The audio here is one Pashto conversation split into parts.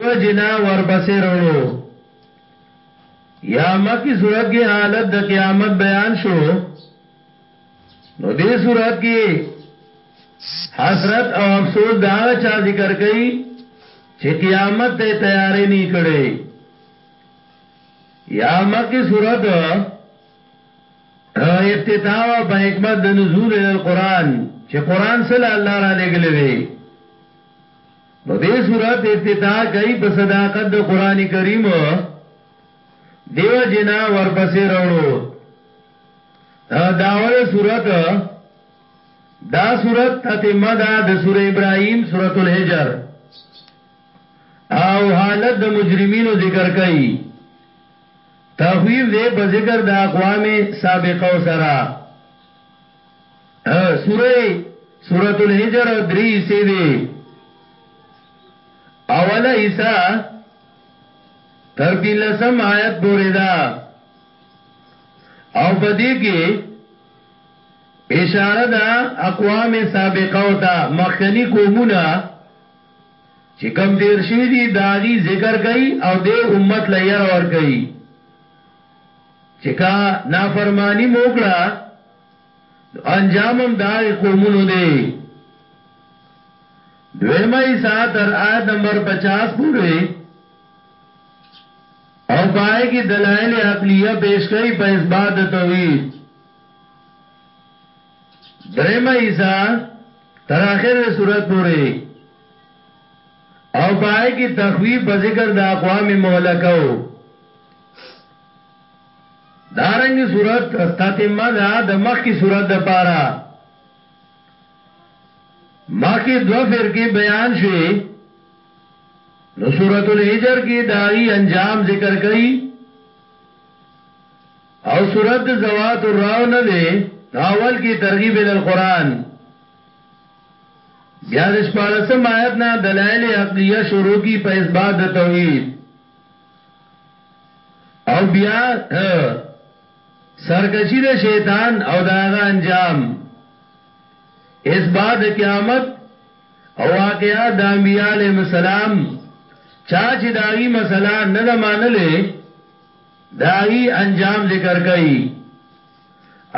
په جنا ورپسې رونو یا مکی صورت کې حالت د قیامت بیان شو نو دې صورت کې حسرت او افسوس دا چا ذکر کړي چې قیامت ته تیارې نه کړي یا مکی صورت افتتاح په حکمت د نزول القرآن چې قرآن صلی الله علیه وسلم نو دې سورت افتتاح کوي په صداقت د قران کریم دیو جنا ورپسې راوړو داول سورت دا سورت تتمه دا د سوره ابراهيم سورۃ الحجر او حالت د مجرمینو ذکر کوي تخویف دې په ذکر د اقوام سابقه سره سوره سورۃ الحجر درې سي دي اوله ایسا تر لسم آیت پورې ده او په دې کې اشاره ده اقوام سابقه او ته مخکنی قومونه چې کم تیر شوی دي داغي ذکر کوي او د امت لیر ور کوي چې کا نافرمانی موکړه انجامم دا قومونو دی دویمه ایسا تر آیت نمبر 50 پورې او پای کې دلایل عقلیه پیش کوي په اثبات توحید دریمه ایسا تر اخر صورت پورې او پای کې تخویب په ذکر د اقوام مهلکو دارنګ صورت تتمه دا د مخ کی صورت د پارا مخ کی دو فرقی بیان شوی نو صورت الحجر کی داغی انجام ذکر کئی او صورت زوات الراو نه دی اول کی ترغیب ال القرآن بیا د شپارسم آیت نه دلائل عقلیه شروع کی په اثبات د توحید او بیا سرکشی د شیطان او داغه انجام اثبات قیامت او واقعات د انبیاء علیهم السلام چا چې داغي مسله نه د مانلې داغي انجام ذکر کړي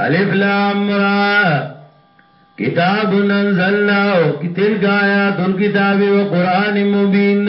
الف لام را کتاب انزلنا کتل گایا دل کتاب و قران مبین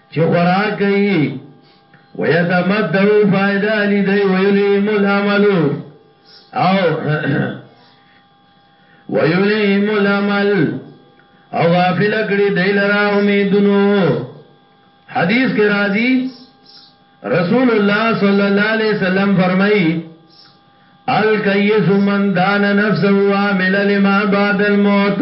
چې خوراک کوي ويتمتعوا فائدہ لدی ویلیم العمل او ویلیم العمل او غافل کړي دی لرا امیدونو حدیث کې راځي رسول الله صلی الله علیه وسلم فرمایي الکیس من دان نفسه وعمل لما بعد الموت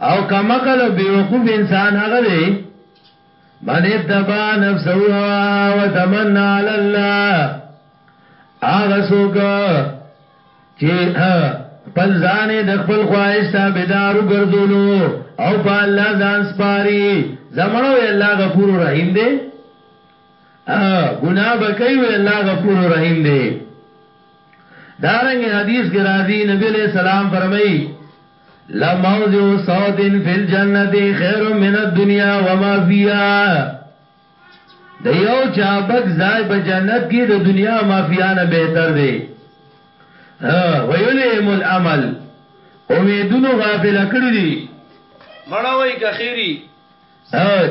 او کم عقل او بیوقوف انسان هغه دی من اتبع نفسه هواها وتمنى على الله هغه څوک چې خپل ځان د خپل خواهش تابعدار وګرځولو او په الله ځان سپاري زمړو الله غفور رحیم دی ا ګناه بکای وی الله غفور رحیم دی دارنګ حدیث کې راځي نبی علیہ السلام فرمایي لموضع صوت فی الجنت خیر من الدنیا وما فیها د یو چابک ځای په جنت کې د دنیا مافیا نه بهتر دی ویلهم العمل امیدونو غافل کړی دي مړوي کخيري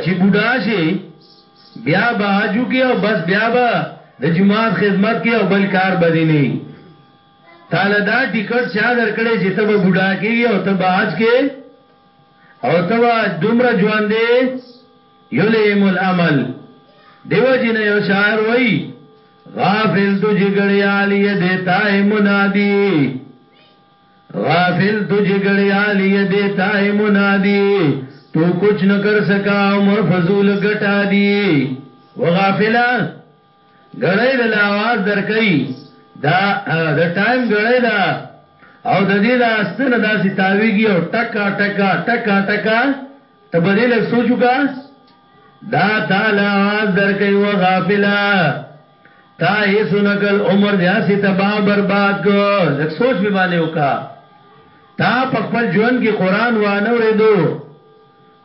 چې بوډا شي بیا به حجو کې او بس بیا به د جماعت خدمت کې او بل کار بدی نه تاله دا ټیکټ چا درکړی چې ته به بوډا کېږي او ته به حج کې او ته به دومره ژوند دی یلیم العمل دیو جن یو شاعر وای غافل تو جګړې عالی دیتا ہے منادی غافل تو جګړې عالی دیتا ہے منادی تو کچھ نہ کر سکا عمر فضول گٹا دی وغافلا ګړۍ د لا آواز درکوي دا د ټایم ګړۍ دا او د دې دا ستنه داسې تاویږي او ټکا ټکا ټکا ټکا ته په دې لږ سوچو کا دا تا لا آواز درکوي و غافلا تا هیڅ نکل عمر دې هسې تباہ برباد کو لږ سوچ به باندې وکا تا په خپل ژوند کې قران و نه ورېدو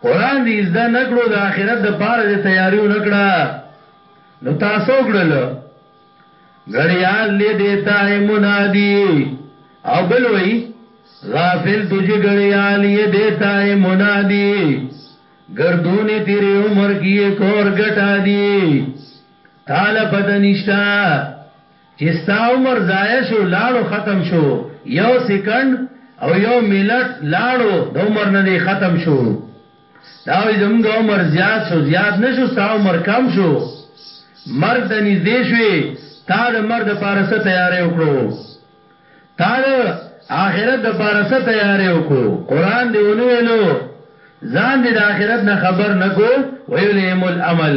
قران دې زده نکړو د آخرت د پاره دې تیاریو نکړه نو تاسو وګړل غړیال نه دیتا ہے منادی او بل وی غافل تجھے غړیال یہ دیتا ہے منادی گردونی تیرے عمر کی ایک اور گٹا دی تالا پتہ نشتا چې ستا عمر ضایع شو لاړو ختم شو یو سکند او یو ملت لاړو د عمر نه ختم شو دا وی زمونږ عمر زیات شو زیات نشو ستا عمر کم شو مرګ ته نږدې شوې تا د مرګ د پاره څه تیارې وکړو تا د آخرت د پاره څه تیارې وکړو قران دی ونه ویلو ځان دې د آخرت نه خبر نکو ویلې مل عمل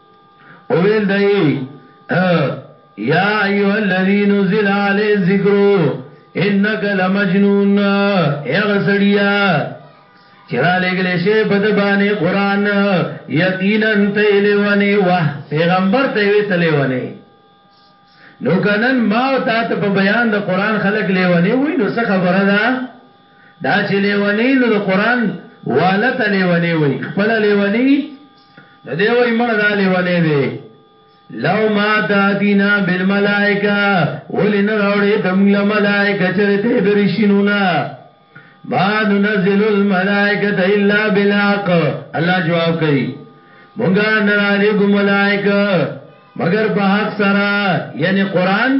او ویل دای یا ایها الذی نزل علی الذکر انک لمجنون هغه سړیا چرا لګل شی په د باندې قران یقینا ته لیونی وه پیغمبر ته وی ته لیونی نو کنن ما او تا ته په بیان د قران خلق لیونی وی نو څه خبره ده دا چې لیونی نو د قران والته لیونی وی خپل لیونی نو دی وای مړه دا لیونی دی لو ما تاتینا بالملائکه ولی نه راوړې ته موږ له ملائکه چرته درشینو نه ما ننزل الملائکه الا بالحق الله جواب کوي مونږه نه را لګو ملائکه مگر په حق سره یعنی قران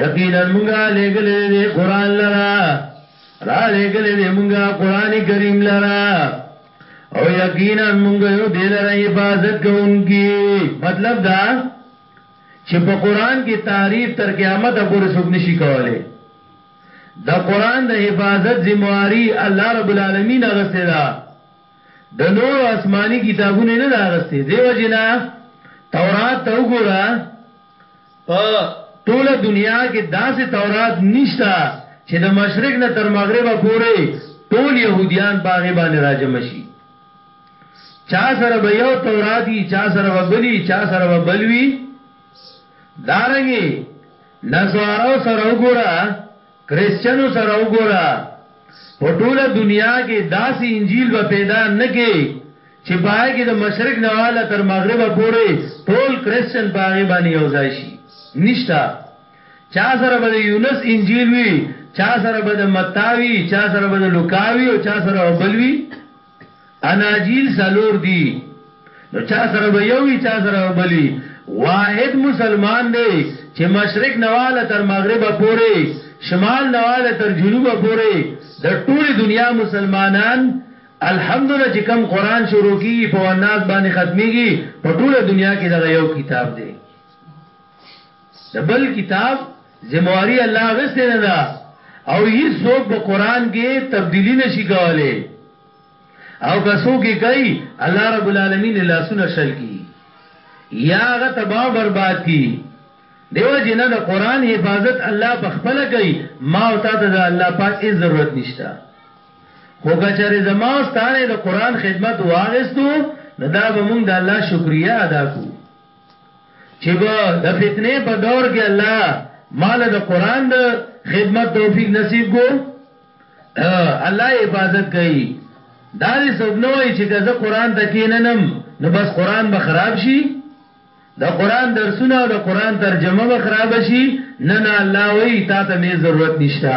یقینا مونږه لګلې دې قران لرا را لګلې دې مونږه قران کریم لرا او یقینا مونږه یو دې لرا حفاظت کوونکی مطلب دا چې په قران کې تعریف تر قیامت پورې څوک نشي کولای د قران د حفاظت ذمہواری الله رب العالمین غسته ده د نور آسمانی کتابونه نه دا غسته دیو جنا تورات ته وګوره په ټوله دنیا کې داسې تورات نشته چې د مشرق نه تر مغربه پورې ټول يهوديان په هغه باندې راجم شي چا سره به یو توراتي چا سره به بلی چا سره به بلوي دارنګي نسوارو سره وګوره کریسچنو سره وګوره په ټوله دنیا کې داسې انجیل به پیدا نه کې چې پای کې د مشرق نواله تر مغربه پورې ټول کریسچن په هغه باندې یو ځای شي نشتا چا سره به د یونس انجیل وي چا سره به د متاوی چا سره به د لوکاوی او چا سره بلوي اناجیل سلور دی نو چا سره به یو وی چا سره بلی واحد مسلمان دی چې مشرق نواله تر مغرب پورې شمال نواله تر جنوب پورې د ټوله دنیا مسلمانان الحمدلله چې کم قران شروع کیږي په وناس باندې ختميږي په ټوله دنیا کې دغه یو کتاب دی د بل کتاب ذمه واري الله اخیستې نه ده او هیڅ څوک په قران کې تبدیلی نشي کولای او که څوک کوي الله رب العالمین لاسونه شل کی یا هغه تباہ برباد کی دیو جنا د قران حفاظت الله په خپل کوي ما او تا ته د الله پاک هیڅ ضرورت نشته خو کچره زما او ستانه د قران خدمت واغستو نو دا به موږ د الله شکریا ادا کوو چې به د فتنې په دور کې الله مال د قران د خدمت توفیق نصیب کو الله حفاظت کوي دا دې څوک نه وایي چې که زه قران ته کیننم نو بس قران به خراب شي د قران درسونه او د قران ترجمه به خراب شي نه نه الله وایي تا ته مې ضرورت نشته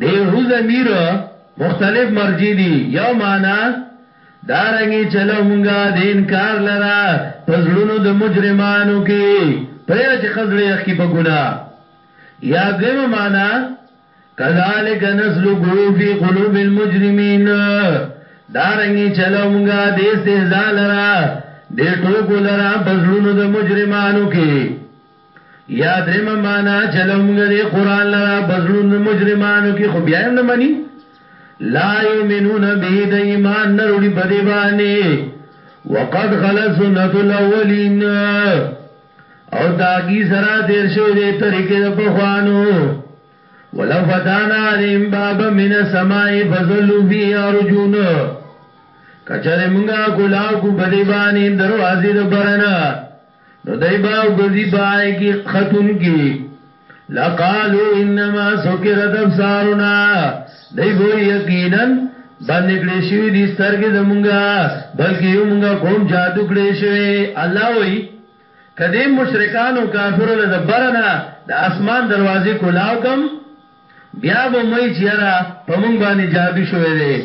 د هو ضمیر مختلف مرجع دي یو معنا دا رنګي چلو مونږه د انکار لرا پزړونو د مجرمانو کې پوهه چې خزړې یخ کې په ګنا یا دویمه معنا کذالک نسلکو فی قلوب المجرمین دا رنګي چلو مونږه د استهزاء لرا د ټوکو لرا پزړونو د مجرمانو کې یا دریم معنا چلو موږ دې قران لرا بزلون مجرمانو کې خو بیا هم نه مني لا یؤمنون به د ایمان نه وروړي په دې باندې وقد خلص سنت الاولین او تاګي سره تیر شوی دی طریقې د پخوانو ولو فتانا علیم باب من السماء فظلوا فيه ارجون کچره مونږه کولاو کو بدی باندې دروازې د برنا نو دای با وګرځي پای کې خاتون کې لقالو انما سکرت ابصارنا دای بو یقینا باندې کړې شوی دي سترګې زمونږه بلکې یو مونږه کوم جادو کړې شوی الله وای کدی مشرکان او کافر له برنا د اسمان دروازې کولاو کم بیا به هم وایي چې یاره په موږ باندې جادو شوی دی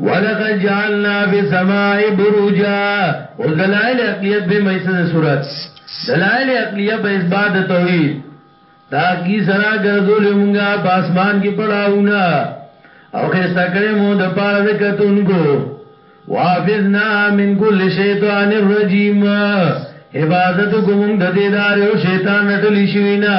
ولقد جعلنا فی السماء بروجا اوس دلائل عقلیت به مې څه صورت دلائل عقلیه په اثبات توحید دا کی سرا ګرځول مونږه په اسمان کې پړاوونه او خستا کړې مو د پاره د کتونکو وافذنا من کل شیطان الرجیم حفاظت کوم د دې دار او شیطان رټل شي نه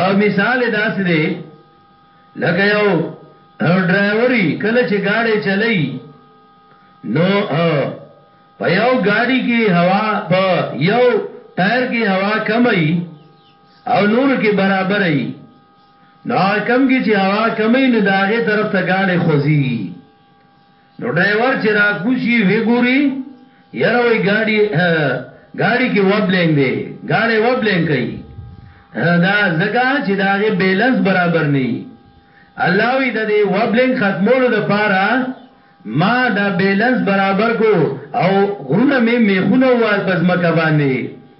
او مثال داسې دی لکه یو ډرایوري کله چې گاډي چلای نو په یو گاډي کې هوا په یو ټایر کې هوا کمای او نور کې برابرې نو کم کې چې هوا کمې نه داغه طرف ته گاډي خوځي نو ډرایور چې راکوز شي ویې ګوري، یاره وایي ګاډي ګاډي کې وبلینګ دی، ګاډی وبلینګ کوي، دا ځکه چې د هغې بیلنس برابر نه وي. الله وایي د دې وبلینګ ختمولو لپاره ما دا بیلنس برابر کړو او غرونه مې میخونه ووهل په ځمکه باندې.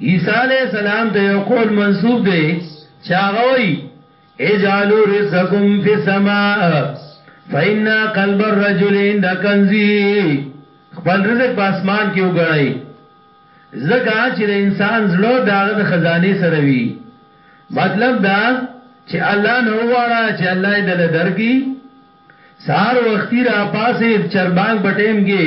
عیسی علیه السلام ته یو قول منسوب دی چې هغه وایي اجعلوا رزقکم فی السماء فإن قلب الرجل عند کنزه خپل رزق په اسمان کې وګڼئ زکه چې د انسان زړه داغه د خزانه سره وي مطلب دا چې الله نه وغواړه چې الله یې دل درکې سار وختي را پاسې چربانګ بټیم کې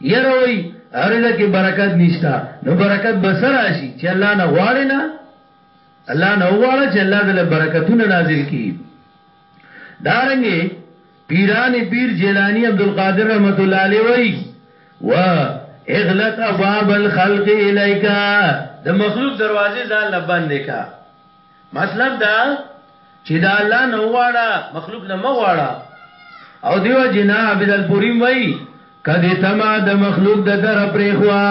یره وای عرضه کی برکت نشته نو برکت به سره راشي چې الله نه غواړي نه الله نه وغواړه چې الله دل برکتونه نازل کی دارنګي پیران پیر جیلانی عبدالقادر رحمت الله علیه وای و اغلق ابواب الخلق الیکا د مخلوق دروازې ځان لبند کا مطلب دا چې دا الله نه واړه مخلوق نه مغواړه او دیو جنا عبد البوریم وای کدی تما د مخلوق د در پرې خوا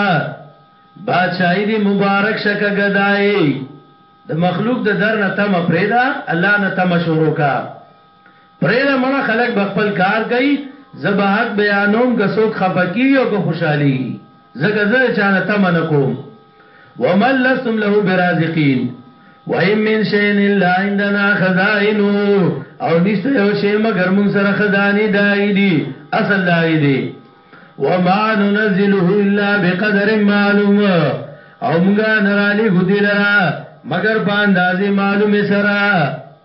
بادشاہی دی مبارک شکه گدای د مخلوق د در نه تم پرې دا الله نه تم شروع کا پرېږده مړه خلک به خپل کار کوي، زه به حق بیانوم که څوک خفه کېږي او که خوشحالېږي، ځکه زه د چا نه تمه نه کوم. ومن لستم له برازقین وان من شیء الا عندنا خزائنه او نشته یو شی مګر موږ سره خزانې د هغې دي، اصل د هغې دی. وما ننزله الا بقدر معلوم او موږ نه رالېږو دې لره مګر په اندازې معلومې سره.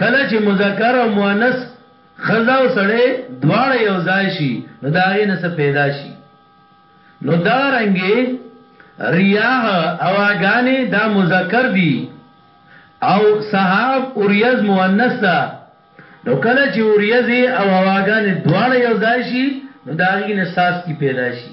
کله چې مذکر او مؤنث خزا او سړی دواړه یو ځای شي نو دا غي نه څه پیدا شي نو دا رنګي ریاح او اغانه دا مذکر دي او صحاب اوریز مؤنث ده نو کله چې اوریز او هواګان دواړه یو ځای شي نو دا غي نه ساس کی پیدا شي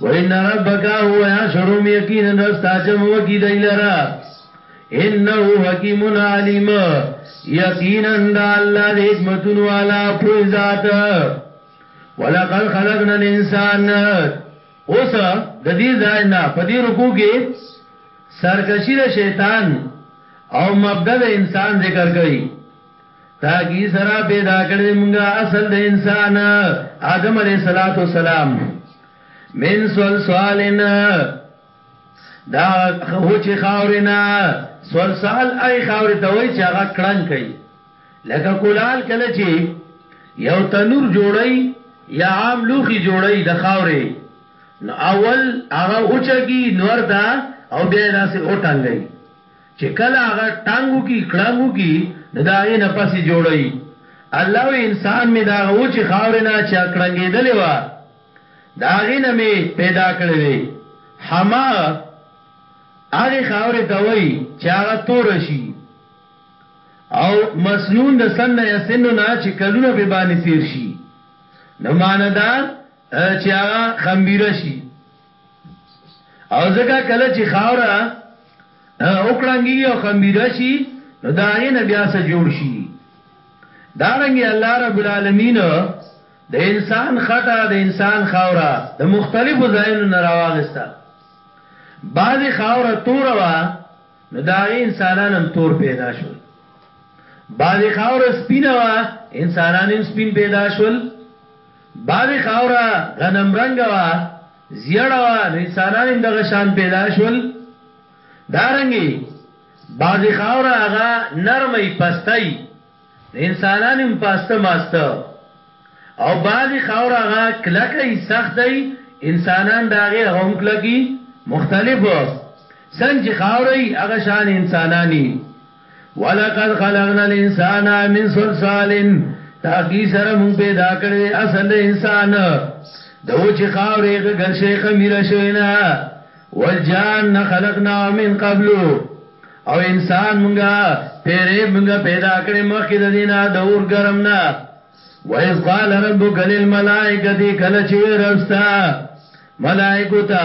وان ربک هو یحشرهم یقینا رستا جمع وکی دی لرا انه حکیم علیم یقینا دا الله د حکمتونو والا په ذات ولقد خلقنا الانسان اوس د دې ځای نه په دې رکو کې سرکشی د شیطان او مبدا د انسان ذکر کړي تاګی سرا پیدا کړی مونږه اصل د انسان آدم علیہ الصلات والسلام من سول سوالن دا هو چې خاورینا سول سال ای خاور ته وای چې هغه کړنګ کوي لکه کولال کله چې یو تنور جوړی یا عام لوخي جوړی د خاورې نو اول هغه اوچګي نور دا او بیا داسې اوټنګي چه کله هغه ټانګ وکړي کړانګ وکړي نو د هغې نه پس یې جوړوي الله وایي انسان مې د هغه وچې خاورې نه چه کړنګیدلې وه د هغې نه مې پیدا کړی دی هماغه هغې خاورې ته وایي چه هغه توره شي او مسنون د سن نه یسنو نه چه کلونه په باندې تیر شي نو معنی دا چه هغه خمبیره شي او ځکه کله چې خاوره اوکړنګي او خمبيره شي نو دا یې نه بیا سره جوړ شي دارنګي الله رب العالمین د انسان خټه د انسان خاوره د مختلفو ځایونو نه راوغسته بعضی خاوره تور وا نو دا انسانان هم تور پیدا شول بعضی خاوره سپینه وا انسانان هم سپین پیدا شول بعضې خاوره غنم رنګه وه، زیړه وه، نو انسانان هم دغه شان پیدا شول. دارنګې بعضې خاوره هغه نرمه وي، پسته وي، نو انسانان هم پاسته ماسته او بعضې خاوره هغه کلکه وي، سخته وي، انسانان د هغې هغه هم کلک وي، مختلف څنګه چې خاوره وي هغه شان انسانان وي. ولقد خلقنا الانسان من صلصال تاکي سره مون پیدا کړی اصل انسان دو چې خاورې غل شي خمیر شوی نه والجان خلقنا من قبل او انسان مونږه پیرې مونږه پیدا کړی مخکې د دینه د اور ګرم نه وایز قال ربک للملائکه کله چې رستا ملائکه ته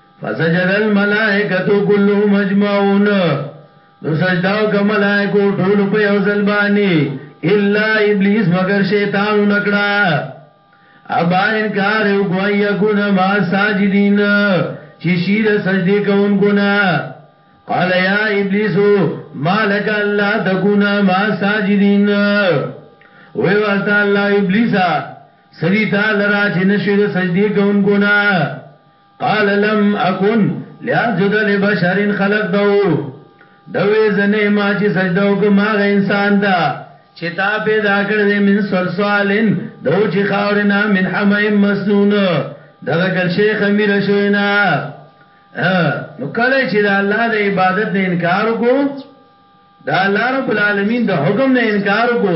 فسجد الملائکتو کلهم اجمعون نو سجده وکړه ملائکو ټول په یو ځل باندې الا ابلیس مگر شیطان نکړه ابا انکار یو کوی یکون ما ساجدین چې شیر سجده کوونکو نه قال یا ابلیس مالک الله تکون ما ساجدین وی واسطه الله ابلیسا سریتا لرا چې نشیر سجده کوونکو نه قال لم اکن لاسجد لبشر خلقته دوی زنه ما چې سجده وکم هغه انسان ته چې تا پیدا کړ دې من صلصالن دو چې خاورنا من حمیم مسنون دغه کل شیخ امیر شوینا نو کله چې د الله د عبادت نه انکار وکړو د الله رب العالمین د حکم نه انکار کو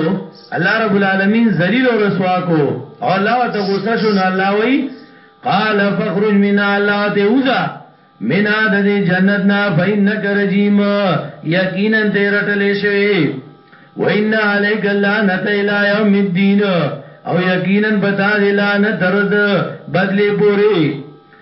الله رب العالمین ذلیل او رسوا کو او الله ته غوسه شو نو الله وی قال فخرج من الله ته وزا من د دې جنت نه فینک رجیم یقینا ته رټلې شوی وان علیک اللعنت الی یوم الدین او یقینا پتا دی لعنت ترز بدلی پوری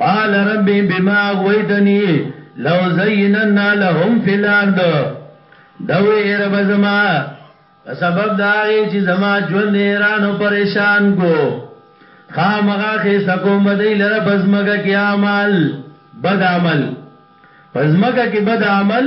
قال رب بما غويتني لو زيننا لهم في الارض دوی رب زما په سبب دا غي چې زما ژوند ایران او پریشان کو خامغه خې سکو مدې لره بزمګه کې عمل بد عمل پزمګه کې بد عمل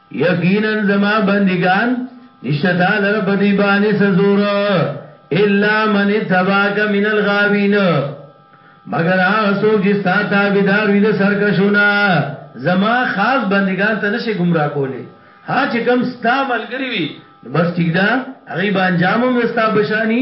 یقینا زما بندګان نشته تا لره په دوی باندې څه زور الا من اتبعک من الغاوین مگر هغه څوک چې ستا تابعدار وي د سرکشونه زما خاص بندگان ته نشي گمراه کولی ها چې کم ستا ملګری وي بس ټیک ده هغه به انجام هم ستا بشانی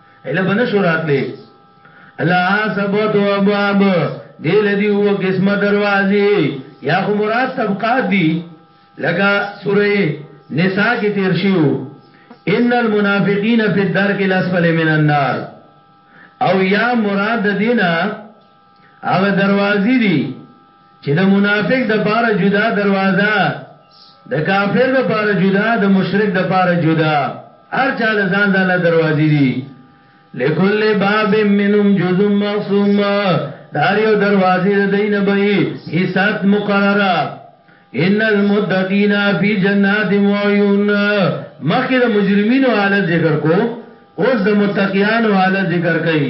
اله بنه شو راتلی لها سبت و ابواب دی لدی او قسمه دروازی یا خو مراد طبقات دی لگا سوره نساء کی تیر شیو ان المنافقین فی الدرک الاسفل من النار او یا مراد دینا هغه دروازې دي چې د منافق د پاره جدا دروازه د کافر د پاره جدا د مشرک د پاره جدا هر چا له ځان ځان له دروازې دي لکل باب منهم جزء مقسوم دار یو دروازې د دین به حساب مقرره ان المتقین فی جنات و عیون مخکې د مجرمینو حالت ذکر کو اوس د متقیانو حالت ذکر کړي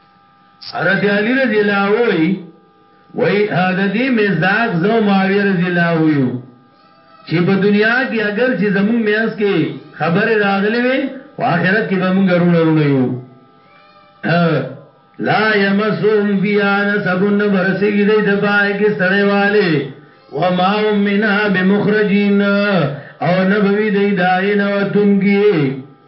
حضرت علی رضی الله وی وی د دې مزداق زو معاویه رضی الله یو چې په دنیا کې اگر چې زموږ مینس کې خبره راغلې وي او آخرت کې به موږ رونه رونه یو لا یمسهم فیا نسب نبرسیږي د دپای کې ستړی والي وما هم منها بمخرجین او نبوی دی داغی نوتون کی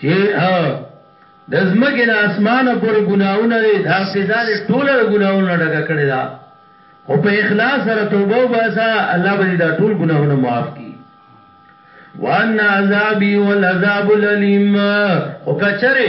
چي د ځمکي نه اسمانه پوري ګناهونه دي دا فضا دي ټوله د ګناهونو نه ډکه کړې ده خو په اخلاص سره توبه وباسه الله به دي دا ټول ګناهونه معاف کړي وان عذابي والعذاب الالم خو کچره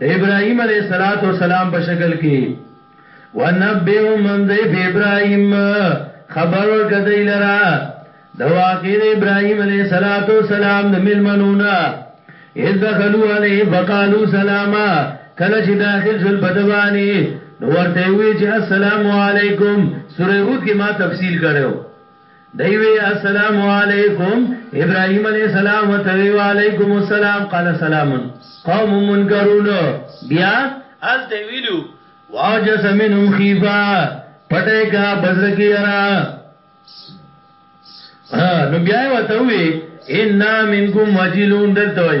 د ابراهيم عليه السلام په شکل کې ونبئهم من ضيف ابراهيم خبر ورکړه دی لرا د واقع د ابراهيم عليه السلام د ملمنونا اذ دخلوا عليه فقالوا سلاما کله چې داخل شول په دباني نو ورته وی چې السلام علیکم سوره هود کې ما تفصیل کړو دی وی السلام علیکم ابراهیم علیه السلام ورته وی وعلیکم السلام قال سلام قوم منکرون بیا الته ویلو واوجس منهم خیفا پټه کا بزرګ یرا نو بیا وته وی ان منکم وجلون دلته وی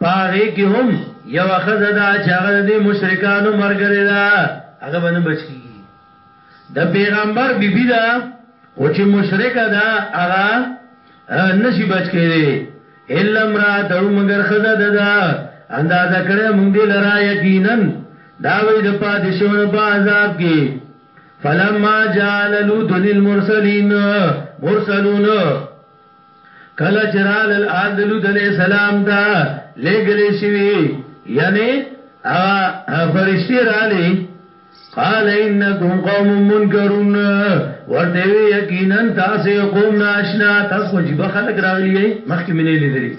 په هغې کې هم یوه ښځه ده چې هغه د دې مشرکانو ملګرې ده، هغه به نه بچ کېږي. د پیغمبر بیبي ده، خو چې مشرکه ده هغه نه شي بچ کېدی، الا امرأته مګر ښځه د ده، اندازه کړې موږ دې لره یقینا دا به یې د پاتې شونو په عذاب کې. فلما جعل لوط للمرسلین مرسلون. کله چرال الاندلو علیہ السلام تا لګلې شوی یعنی هغه فرشتي رالی قال انکم قوم منکرون ورته وی یقینا تاسو قوم ناشنا تاسو خو جيبه خلک راغلی یې مخکې منې لیدلی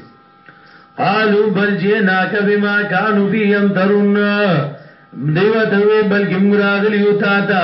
قالو بل جناک بما كانوا فيهم ترون دیو ته وی بلکې موږ راغلی یو تا ته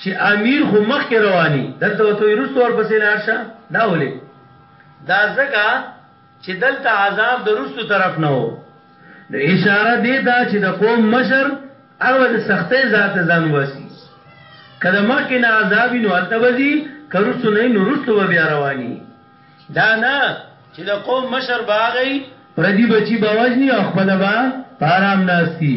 چی امیر خو مخکی روانی دلته ورته وایی روسته ورپسی لاړ شه دا ولی دا ځکه چی دلته عذاب د روسته طرف نه وو نو اشاره دی ته چی د قوم مشر هغه به د سختی ځای ته ځان وباسی که د مخکی نه عذاب وی نو هلته به ځی که روسته نه وی نو روسته به بیا روانی دا نه چی د قوم مشر به هغه پردی بچی به وژنی او خپله به په ارام ناست وی.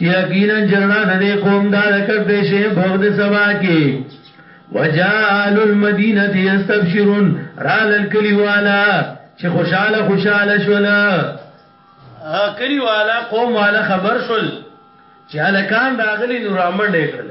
یقینا جرنا د دې قوم دا کرتے شي بغد سبا کې وجال المدینه یستبشرون رال الکلی والا چې خوشاله خوشاله شول کلی والا قوم والا خبر شول چې الکان راغلی نو رامنډه کړل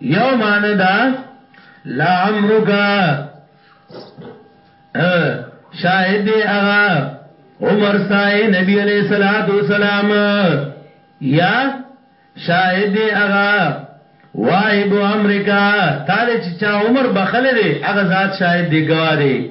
یو معنی دا لعمرک شاهد دی اغا عمر سای نبی علیہ الصلات والسلام یا شاهد دی اغا وایب امریکا تا دې چې چا عمر بخله دی اغا ذات شاهد دی گواه دی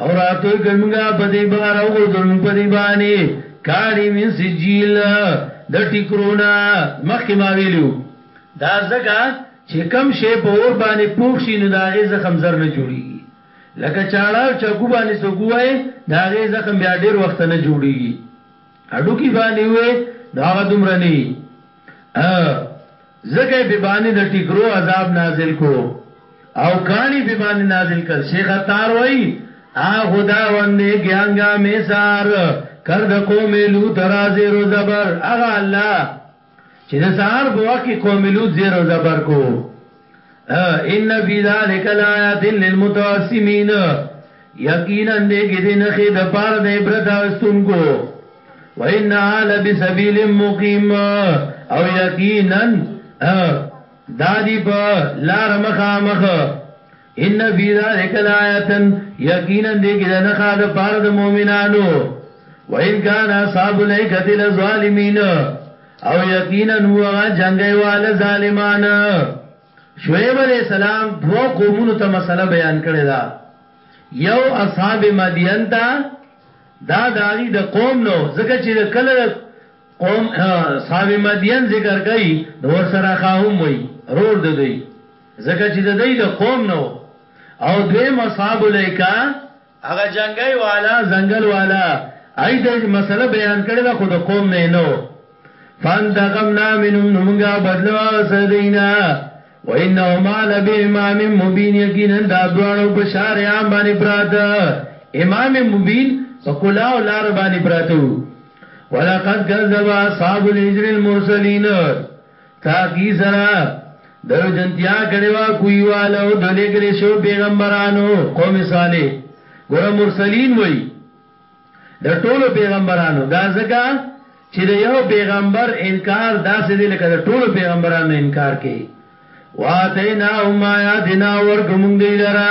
او راتوی کړ مونږه په دې بار او غردل مونږ په دې باندې کانی من سجیل د ټیکرونا مخکې ما ویلو دا زکه چې کم شی په اور باندې پوښ شي نو دا غي زخم زر نه جوړیږي لکه چاړه او چاکو باندې سګوای دا غي زخم بیا ډیر وخت نه جوړیږي هډوکی باندی وی نو هغه دومره نه یی اه ځکه یی په باندی د ټیکرو عذاب نازل کو او کانی په باندی نازل کړ شیخ عطار وایی آ خدا وندی ګیانګا میسار کر د قوم لوط رازی رو زبر هغه الله چې د سهار په وخت کې قوم لوط زیر او زبر کو ان فی ذلک لآیات للمتوسمین یقینا دې کې دې نه خې د پاره د عبرت استونکو وان عال بسبیل مقیم او یقینا دادی په لار مخامخ ان فی ذلک لآیة یقینا دې کې د نخا د پاره د مؤمنانو وان کان اصحاب الیکه لظالمین او یقینا هغه جنگي وال ظالمان شعیب علی السلام دو قومونو ته مسله بیان کړی دا یو اصحاب مدین ته دا داغي د قوم نو زکه چې د کله قوم اصحاب مدین ذکر کوي نو سره خاهم وي رور د دوی ځکه چې د دوی د قوم نه وو او دویم اصحاب الايکه هغه جنګی والا ځنګل والا ای د مسله بیان کړی دا خو د قوم نه نه وو فانتقمنا منهم نو موږ بدلو هغه دینا و انهما لبامام مبین یقینا دا دواړو په شارع باندې پراته امام مبین په کلا او لار باندې پراته ولقد كذب اصحاب الهجر المرسلين تاقی سرا درو جنتیا کړوا کوی والو دلی گلی شو پیغمبرانو قوم صالح ګور مرسلین وای د ټولو پیغمبرانو دا زکا چې د یو پیغمبر انکار داسې دی لکه د ټولو پیغمبرانو انکار کوي واتینا هم آیاتنا ورکمون دی لرا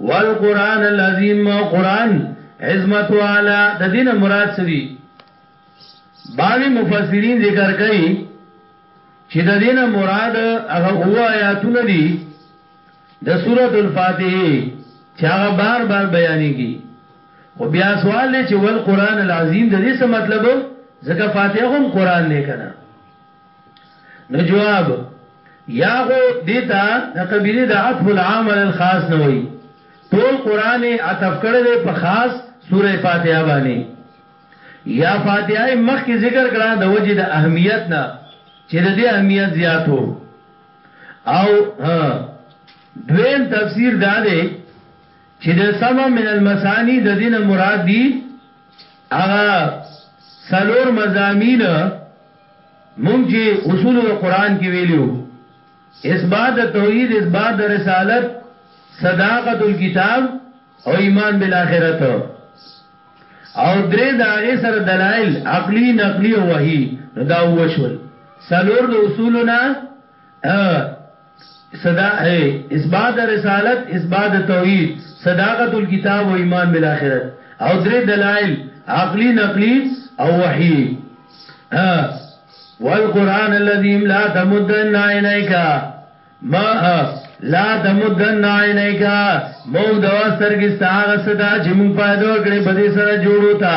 والقران العظیم او قران عظمت والا د دین مراد سری بعضی مفسرین ذکر کوي چې د دین مراد هغه او آیاتونه دي د سورۃ الفاتحه چې هغه بار بار بیانېږي خو بیا سوال دی چې ول قران العظیم د دې څه مطلب ځکه فاتحه هم قران نه کنا نو جواب یا خو دیتا د قبیله د عطف العام علی الخاص نه وای ټول قران عطف کړه دی په خاص سوره فاتحه باندې یا فاتحه مخ کی ذکر کړه د وجه د اهمیت نه چې د دې اهمیت زیاتو او دویم تفسیر دا دی چې د سما من المسانی د دین مراد دی هغه سلور مزامین مونږ چې اصول د قران کې ویلو اثبات د توحید اثبات د رسالت صداقت الكتاب او ایمان بالاخره او درې داغه سره دلایل عقلی نقلی او وحی دا وشول سلور د اصولنا صدا اې اثبات رسالت اثبات توحید صداقت الكتاب او ایمان بالاخره او درې دلایل عقلی نقلی او وحی ها والقران الذي لا تمدن عينيك ما لا تمدن عينيك موږ د واسترګې ستاغه صدا چې موږ پیدا کړې بده سره جوړو تا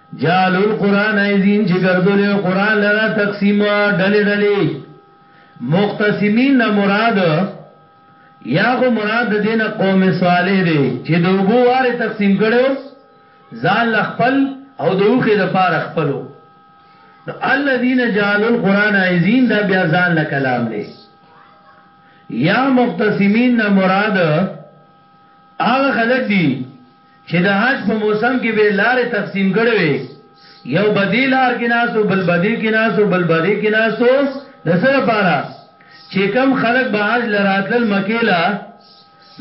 جعل القرآن ایزین چې ګرځولیو قرآن لرا تقسیم ډلی ډلی مقتسمین نا مراد یا خو مراد دین قوم صالح دی چې دوبو وار تقسیم کړو ځان لخپل او دوخه د پار خپلو نو الذین جعلوا القرآن ایزین دا بیا ځان له کلام دی یا مقتسمین نا مراد هغه خلک دي چې د حج په موسم کې به لارې تقسیم کړي وي یو بدی لار کې ناسو بل بدی کې ناسو بل بدی کې ناسو د سره پاره چې کم خلک به حج لراتل مکیلا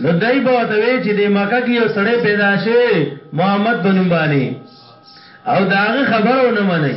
نو دای به وتوي چې د مکه کې یو سړی پیدا شي محمد بن باندې او داغه خبرو نه مني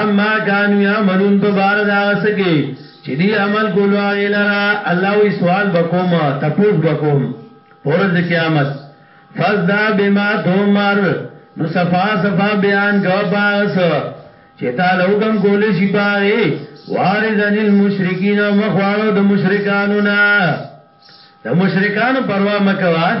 اما کانو یعملون په بار دا سکی چې دی عمل کولو هغه لرا الله وی سوال بکوم تپوس بکوم ورځ قیامت فزدا بما تومر نو صفا صفا بیان کو باس چې تعالی حکم کول شي پاره وارزن المشرکین مخوالو د مشرکانو نه د مشرکانو پروا مکوات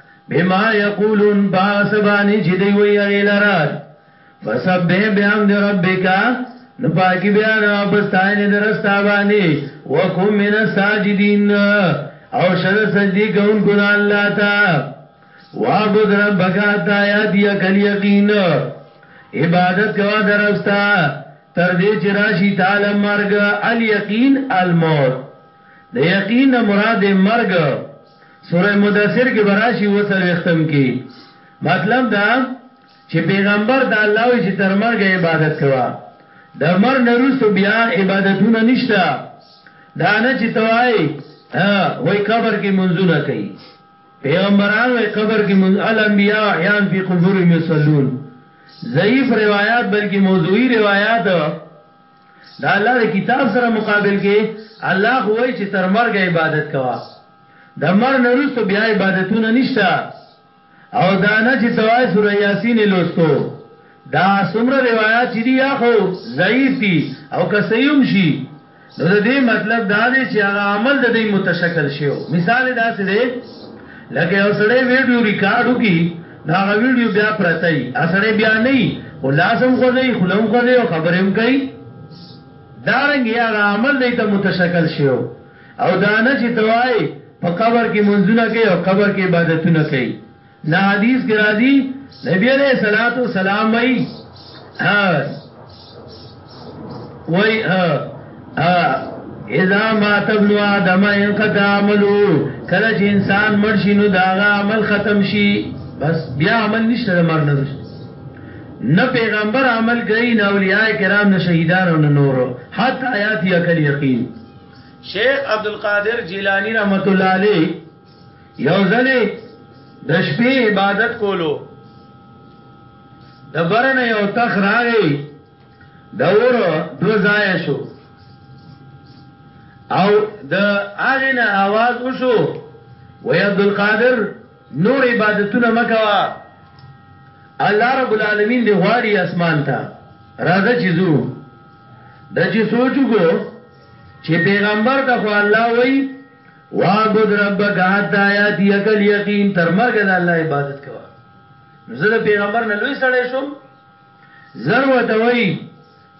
بما یقولون باسبانی چې دی وی هغه لرات فسبح بحمد ربک نو پاکی بیان او پستاینه درستا باندې وکم من الساجدین او شد سجدی کون کن اللہ تا وابد ربک حتا یاتی اکل یقین عبادت کوا درستا تر دې چې راشي تعالی مرګ الیقین الموت د یقین مراد مرګ سوره مدثر کې براشي و سلوختم کې مطلب دا چې پیغمبر د الله وی چې تر مرګ عبادت کوا د مر نرسو بیا عبادتونه نشتا دا نه چې توای وای قبر کې منځونه کوي پیغمبران وای قبر کې منځ الانبیاء احیان فی قبور یصلون ضعیف روایت بلکې موضوعی روایت د الله د کتاب سره مقابل کې الله خو وایي چې تر مرګ عبادت کوه د مر نه وروسته بیا عبادتونه نشته او دا نه چې توای سوره یاسین لوستو دا څومره روایت چې دی یا خو ضعیف دي او که سیوم شي نو د دې مطلب دا دی چې هغه عمل د دې متشکل شیو مثال دا څه دی لکه یو سړی ویډیو ریکارډ وکي دا هغه ویډیو بیا پرته ای اسړې بیا نه ای او لازم خوځي خلوم خوځي او خبرې هم کوي دارنګ یا غ عمل دی ته متشکل شیو او دانه چې توای په قبر کې منځونه کوي او قبر کې عبادتونه کوي نه حدیث کې راځي نبی عليه الصلاه والسلام وایي وای اذا ما تبن ادم انقطع عملو کله چې انسان مړ شي نو دا عمل ختم شي بس بیا عمل نشته د مرګ نه نه پیغمبر عمل کوي نه اولیاء کرام نه شهیدان او نه نورو حتی آیات یقل یقین شیخ عبد القادر جیلانی رحمت الله علیه یو ځلې د شپې عبادت کولو د برنه یو تخ راغی د اور دو ځای شو او د هغه نه आवाज وشو وی عبد القادر نور عبادتونه مکوا الله رب العالمین دی غواړي اسمان ته راځه چې زو د چې سوچو کو چې پیغمبر ته خو الله وی وعبد ربک حتا یاتی اکل یقین تر مرګ د الله عبادت کوا نو زه د پیغمبر نه لوی سړی شوم زر ورته وای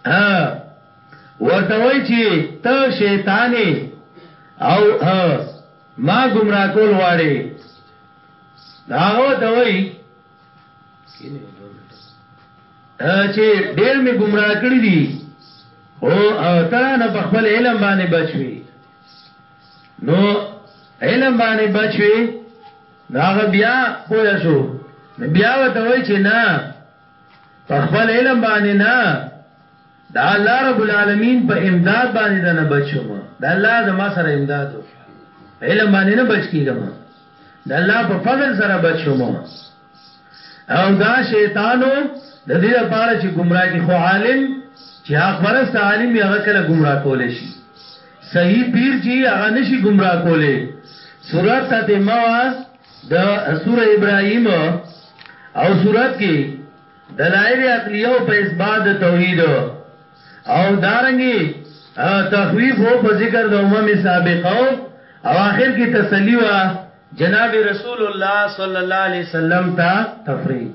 ها ورته وای چې ته شیطان او ما گمراه کول غواړي هغه ته وای چې ډیر می گمراه کړی دي او ترا نه په خپل علم باندې بچوي نو علم باندې بچوي نو هغه بیا پوه شو نو بیا وته وای چې نه په خپل علم باندې نه دا الله رب العالمین په امداد باندې دا نه بچو ما دا الله زما سره امداد علم باندې نه بچ کیږم دا الله په فضل سره بچو ما او دا شیطانو د دې لپاره چې گمراه کی خو عالم چې حق پرست عالم هغه کله گمراه کولې شي صحیح پیر چې هغه نشي گمراه کولې سورۃ تتمه وا د سوره ابراهیم او سورۃ کې دلایل عقلیه او په اثبات توحید او دارنګي تخویف او په ذکر د امم سابقه او اخر کې تسلی وا جناب رسول الله صلی الله علیه وسلم ته تفریح